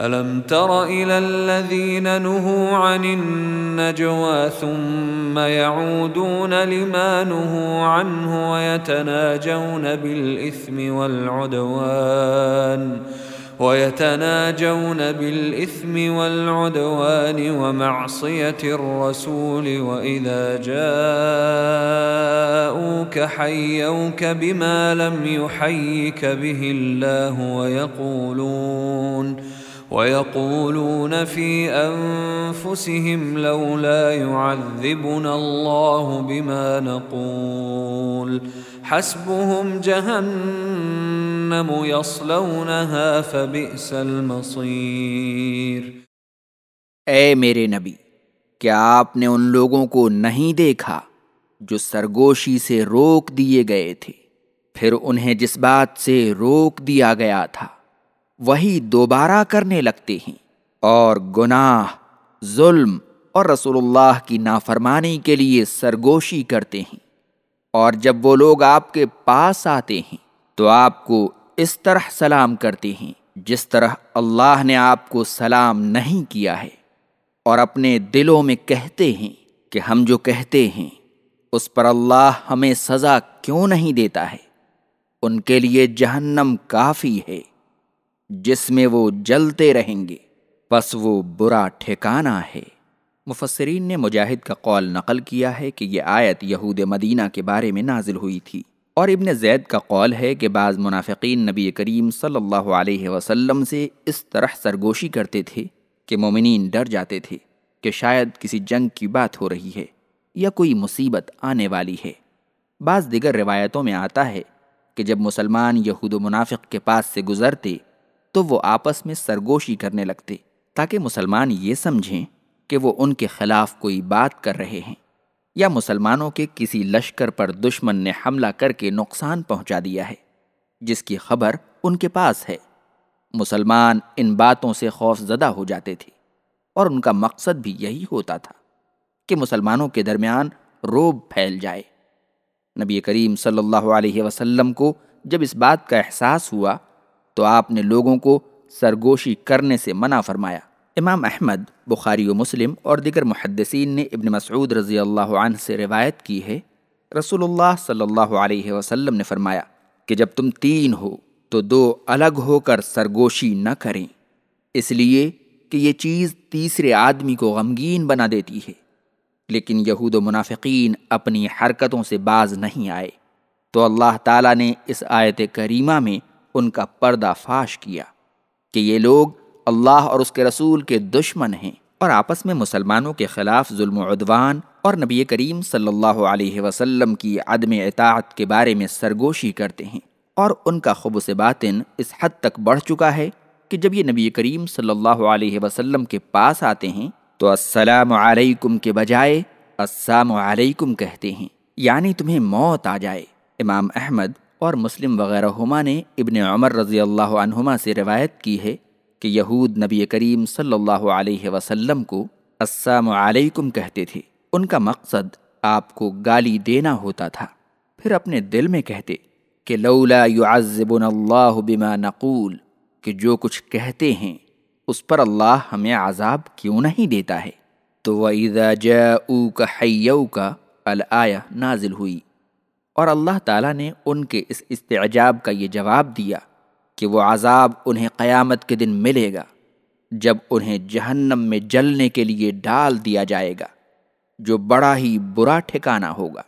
ألم تر إلى الذين نهوا عن النجوى ثم يعودون لما نهوا عنه ويتناجون بالإثم والعدوان ويتناجون بالإثم والعدوان ومعصية الرسول وإذا جاءوك حيوك بما لم يحيك به الله ويقولون ويقولون في أنفسهم لولا يعذبنا الله بما نقول. حسبهم جهنم يصلونها فبئس المصير. اے میرے نبی، کیا آپ نے ان لوگوں کو نہیں دیکھا جو سرگوشی سے روک دیے گئے تھے؟ پھر انہیں جس بات سے روک دیا گیا تھا۔ وہی دوبارہ کرنے لگتے ہیں اور گناہ، ظلم اور رسول اللہ کی نافرمانی کے لیے سرگوشی کرتے ہیں۔ اور جب وہ لوگ آپ کے پاس آتے ہیں تو آپ کو اس طرح سلام کرتے ہیں جس طرح اللہ نے آپ کو سلام نہیں کیا ہے۔ اور اپنے دلوں میں کہتے ہیں کہ ہم جو کہتے ہیں، اس پر اللہ ہمیں سزا کیوں نہیں دیتا ہے؟ ان کے لیے جہنم کافی ہے۔ جس میں وہ جلتے رہیں گے بس وہ برا ٹھکانہ ہے۔ مفسرین نے مجاہد کا قول نقل کیا ہے کہ یہ آیت یہود مدینہ کے بارے میں نازل ہوئی تھی۔ اور ابن زید کا قول ہے کہ بعض منافقین نبی کریم صلی اللہ علیہ وسلم سے اس طرح سرگوشی کرتے تھے کہ مومنین ڈر جاتے تھے کہ شاید کسی جنگ کی بات ہو رہی ہے یا کوئی مصیبت آنے والی ہے۔ بعض دیگر روایتوں میں آتا ہے کہ جب مسلمان یہود و منافق کے پاس سے گزرتے تو وہ آپس میں سرگوشی کرنے لگتے تاکہ مسلمان یہ سمجھیں کہ وہ ان کے خلاف کوئی بات کر رہے ہیں یا مسلمانوں کے کسی لشکر پر دشمن نے حملہ کر کے نقصان پہنچا دیا ہے، جس کی خبر ان کے پاس ہے۔ مسلمان ان باتوں سے خوف زدہ ہو جاتے تھے اور ان کا مقصد بھی یہی ہوتا تھا کہ مسلمانوں کے درمیان روب پھیل جائے۔ نبی کریم صلی اللہ علیہ وسلم کو جب اس بات کا احساس ہوا تو آپ نے لوگوں کو سرگوشی کرنے سے منع فرمایا۔ امام احمد، بخاری و مسلم اور دیگر محدثین نے ابن مسعود رضی اللہ عنہ سے روایت کی ہے۔ رسول اللہ صلی اللہ علیہ وسلم نے فرمایا کہ جب تم تین ہو تو دو الگ ہو کر سرگوشی نہ کریں۔ اس لیے کہ یہ چیز تیسرے آدمی کو غمگین بنا دیتی ہے۔ لیکن یہود و منافقین اپنی حرکتوں سے باز نہیں آئے۔ تو اللہ تعالیٰ نے اس آیت کریمہ میں ان کا پردہ فاش کیا کہ یہ لوگ اللہ اور اس کے رسول کے دشمن ہیں اور آپس میں مسلمانوں کے خلاف ظلم و عدوان اور نبی کریم صلی اللہ علیہ وسلم کی عدم اطاعت کے بارے میں سرگوشی کرتے ہیں اور ان کا خب سے باطن اس حد تک بڑھ چکا ہے کہ جب یہ نبی کریم صلی اللہ علیہ وسلم کے پاس آتے ہیں تو السلام علیکم کے بجائے السلام علیکم کہتے ہیں یعنی تمہیں موت آ جائے۔ امام احمد اور مسلم وغیرہ ہما نے ابن عمر رضی اللہ عنہما سے روایت کی ہے کہ یہود نبی کریم صلی اللہ علیہ وسلم کو السلام علیکم کہتے تھے۔ ان کا مقصد آپ کو گالی دینا ہوتا تھا۔ پھر اپنے دل میں کہتے کہ لولا يعذبنا اللہ بما نقول، کہ جو کچھ کہتے ہیں، اس پر اللہ ہمیں عذاب کیوں نہیں دیتا ہے؟ تو وَإِذَا جَاءُوكَ حَيَّوْكَ، الآیہ نازل ہوئی۔ اور اللہ تعالیٰ نے ان کے اس استعجاب کا یہ جواب دیا کہ وہ عذاب انہیں قیامت کے دن ملے گا جب انہیں جہنم میں جلنے کے لیے ڈال دیا جائے گا، جو بڑا ہی برا ٹھکانہ ہوگا۔